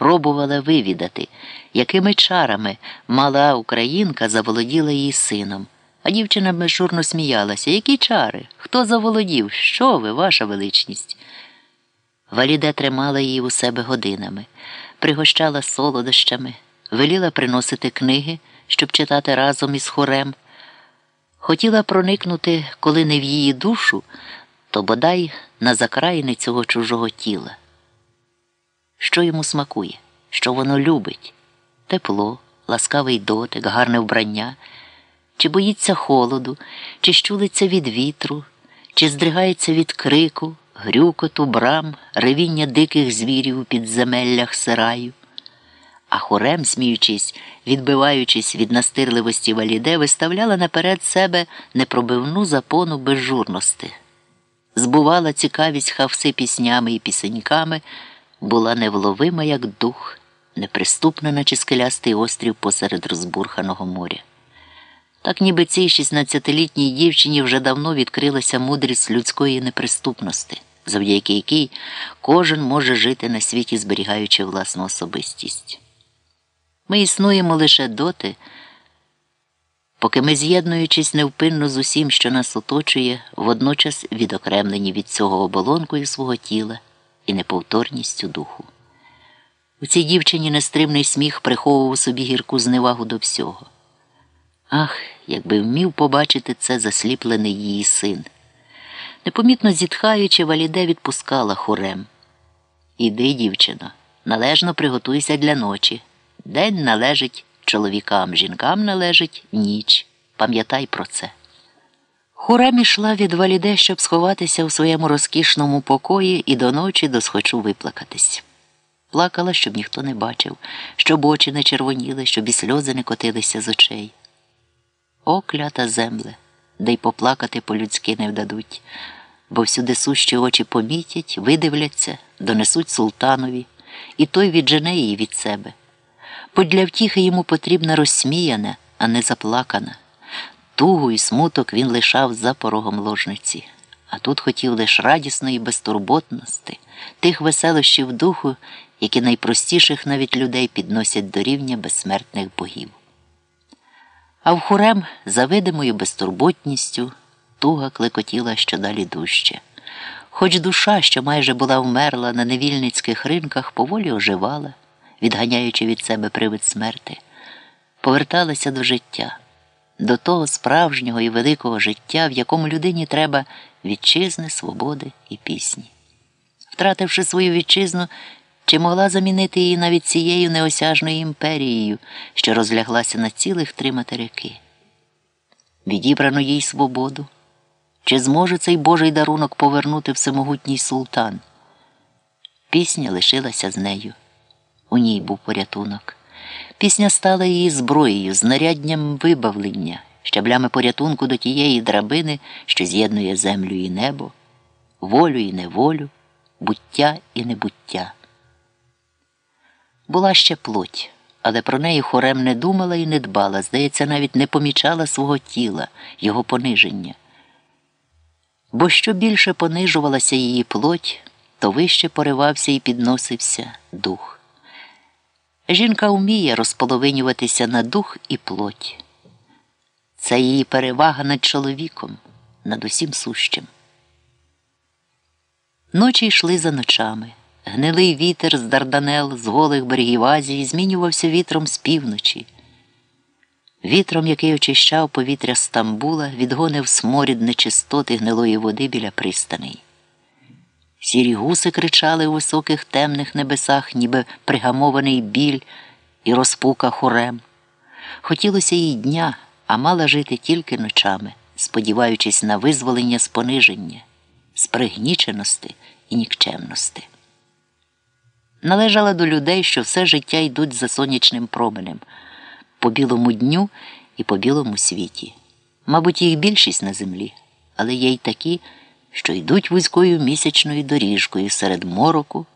пробувала вивідати, якими чарами мала українка заволоділа її сином. А дівчина безжурно сміялася. Які чари? Хто заволодів? Що ви, ваша величність? Валіде тримала її у себе годинами, пригощала солодощами, веліла приносити книги, щоб читати разом із хорем. Хотіла проникнути, коли не в її душу, то бодай на закраїни цього чужого тіла. Що йому смакує, що воно любить тепло, ласкавий дотик, гарне вбрання, чи боїться холоду, чи щулиться від вітру, чи здригається від крику, грюкоту, брам, ревіння диких звірів у підземеллях сараю. А хорем, сміючись, відбиваючись від настирливості валіде, виставляла наперед себе непробивну запону безжурності. Збувала цікавість хавси піснями і пісеньками, була невловима, як дух, неприступна, наче скелястий острів посеред розбурханого моря. Так ніби цій 16-літній дівчині вже давно відкрилася мудрість людської неприступності, завдяки якій кожен може жити на світі, зберігаючи власну особистість. Ми існуємо лише доти, поки ми, з'єднуючись невпинно з усім, що нас оточує, водночас відокремлені від цього оболонкою свого тіла і неповторністю духу. У цій дівчині нестримний сміх приховував собі гірку зневагу до всього. Ах, якби вмів побачити це засліплений її син. Непомітно зітхаючи, валіде відпускала хорем. Іди, дівчино, належно приготуйся для ночі. День належить чоловікам, жінкам належить ніч. Пам'ятай про це. Хорем ішла від валіде, щоб сховатися у своєму розкішному покої і до ночі досхочу виплакатись. Плакала, щоб ніхто не бачив, щоб очі не червоніли, щоб і сльози не котилися з очей. О, клята земле, де й поплакати по-людськи не вдадуть, бо всюди сущі очі помітять, видивляться, донесуть султанові, і той віджене її від себе. Бо для втіхи йому потрібна розсміяна, а не заплакана. Тугу і смуток він лишав за порогом ложниці, а тут хотів лиш радісної безтурботності, тих веселощів духу, які найпростіших навіть людей підносять до рівня безсмертних богів. А в хорем за видимою безтурботністю туга клекотіла щодалі дужче. Хоч душа, що майже була вмерла на невільницьких ринках, поволі оживала, відганяючи від себе привид смерти, поверталася до життя, до того справжнього і великого життя, в якому людині треба вітчизни, свободи і пісні. Втративши свою вітчизну, чи могла замінити її навіть цією неосяжною імперією, що розляглася на цілих три материки? Відібрано їй свободу? Чи зможе цей Божий дарунок повернути всемогутній султан? Пісня лишилася з нею. У ній був порятунок. Пісня стала її зброєю, знарядням вибавлення, щаблями порятунку до тієї драбини, що з'єднує землю і небо, волю і неволю, буття і небуття. Була ще плоть, але про неї хорем не думала і не дбала, здається, навіть не помічала свого тіла, його пониження. Бо що більше понижувалася її плоть, то вище поривався і підносився дух. Жінка вміє розполовинюватися на дух і плоть. Це її перевага над чоловіком, над усім сущим. Ночі йшли за ночами. Гнилий вітер з Дарданел, з голих берегів Азії змінювався вітром з півночі. Вітром, який очищав повітря Стамбула, відгонив сморід нечистоти гнилої води біля пристаней. Сірі гуси кричали у високих темних небесах, ніби пригамований біль і розпука Хуррем. Хотілося їй дня, а мала жити тільки ночами, сподіваючись на визволення з пониження, з пригніченості і нікчемності. Належала до людей, що все життя йдуть за сонячним променем, по білому дню і по білому світі. Мабуть, їх більшість на землі, але є й такі, що йдуть вузькою місячною доріжкою серед мороку,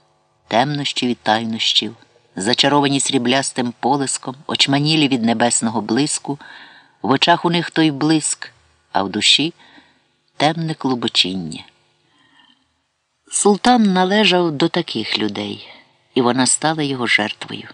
темнощів і тайнощів, зачаровані сріблястим полиском, очманілі від небесного блиску, в очах у них той блиск, а в душі темне клубочіння. Султан належав до таких людей і вона стала його жертвою.